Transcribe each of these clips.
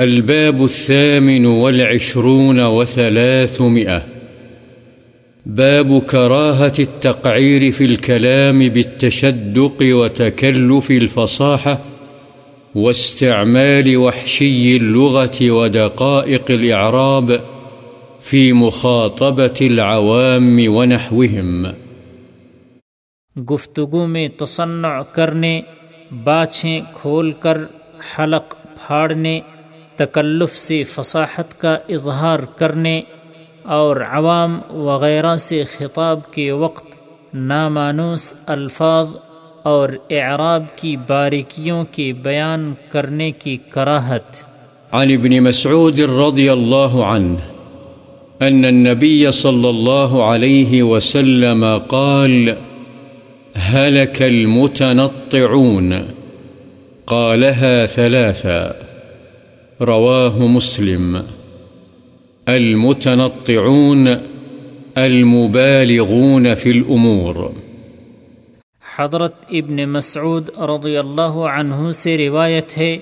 الباب الثامن والعشرون وثلاثمئة باب كراهة التقعير في الكلام بالتشدق وتكلف الفصاحة واستعمال وحشي اللغة ودقائق الإعراب في مخاطبة العوام ونحوهم. گفتگو میں تصنع کرنے، باچھیں کھول کر حلق پھاڑنے تکلف سے فصاحت کا اظہار کرنے اور عوام وغیرہ سے خطاب کے وقت نامانوس الفاظ اور اعراب کی باریکیوں کے بیان کرنے کی کراہت۔ عن ابن مسعود رضي الله عنه أن النبي صلى الله عليه وسلم قال، هلك المتنطعون. قالها ثلاثا۔ رواه مسلم. المتنطعون المبالغون في الأمور. حضرت ابن مسعود رضی اللہ عنہ سے روایت ہے،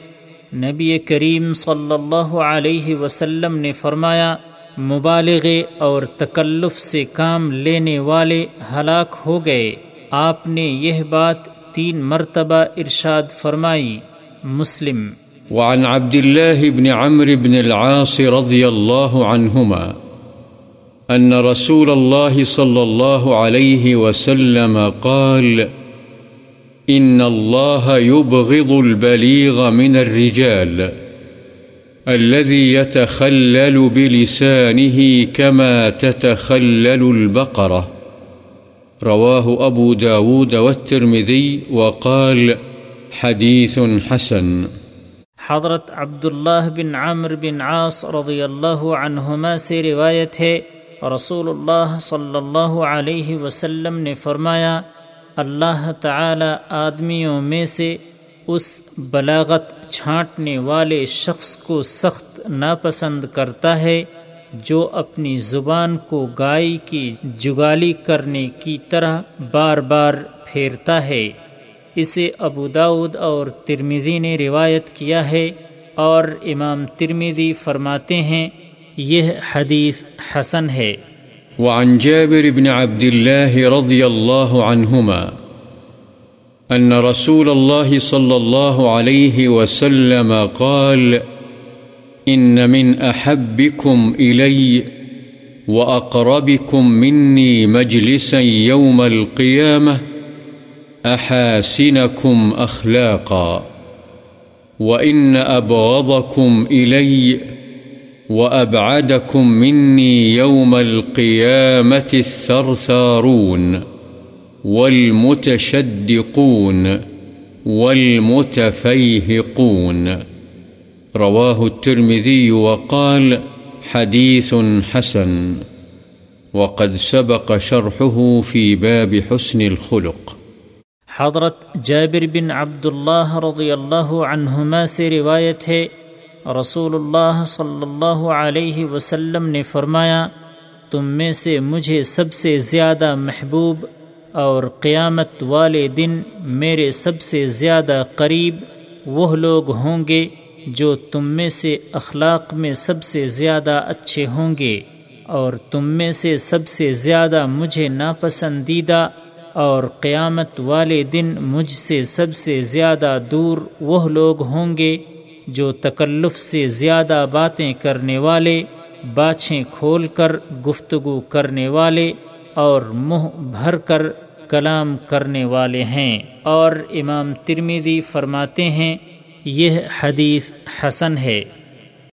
نبی کریم صلی اللہ علیہ وسلم نے فرمایا مبالغے اور تکلف سے کام لینے والے ہلاک ہو گئے۔ آپ نے یہ بات تین مرتبہ ارشاد فرمائی۔ مسلم وعن عبد الله بن عمرو بن العاص رضي الله عنهما أن رسول الله صلى الله عليه وسلم قال، إن الله يبغض البليغ من الرجال الذي يتخلل بلسانه كما تتخلل البقرة. رواه أبو داود والترمذي وقال، حديث حسن. حضرت عبداللہ بن عامر بن عاص رضی اللہ عنہما سے روایت ہے رسول اللہ صلی اللہ علیہ وسلم نے فرمایا، اللہ تعالی آدمیوں میں سے اس بلاغت چھانٹنے والے شخص کو سخت ناپسند کرتا ہے، جو اپنی زبان کو گائے کی جگالی کرنے کی طرح بار بار پھیرتا ہے۔ اسے ابو داود اور ترمیزی نے روایت کیا ہے اور امام ترمیزی فرماتے ہیں، یہ حدیث حسن ہے۔ وعن جابر بن عبد الله رضي الله عنهما أن رسول الله صلى الله عليه وسلم قال، إن من أحبكم إلي وأقربكم مني مجلسا يوم القيامة أحاسنكم أخلاقا وإن أبغضكم إلي وأبعدكم مني يوم القيامة الثرثارون والمتشدقون والمتفيهقون رواه الترمذي وقال حديث حسن وقد سبق شرحه في باب حسن الخلق حضرت جابر بن عبداللہ رضی اللہ عنہما سے روایت ہے رسول اللہ صلی اللہ علیہ وسلم نے فرمایا، تم میں سے مجھے سب سے زیادہ محبوب اور قیامت والے دن میرے سب سے زیادہ قریب وہ لوگ ہوں گے جو تم میں سے اخلاق میں سب سے زیادہ اچھے ہوں گے اور تم میں سے سب سے زیادہ مجھے ناپسندیدہ اور قیامت والے دن مجھ سے سب سے زیادہ دور وہ لوگ ہوں گے جو تکلف سے زیادہ باتیں کرنے والے، باچھیں کھول کر گفتگو کرنے والے اور منہ بھر کر کلام کرنے والے ہیں۔ اور امام ترمیزی فرماتے ہیں، یہ حدیث حسن ہے۔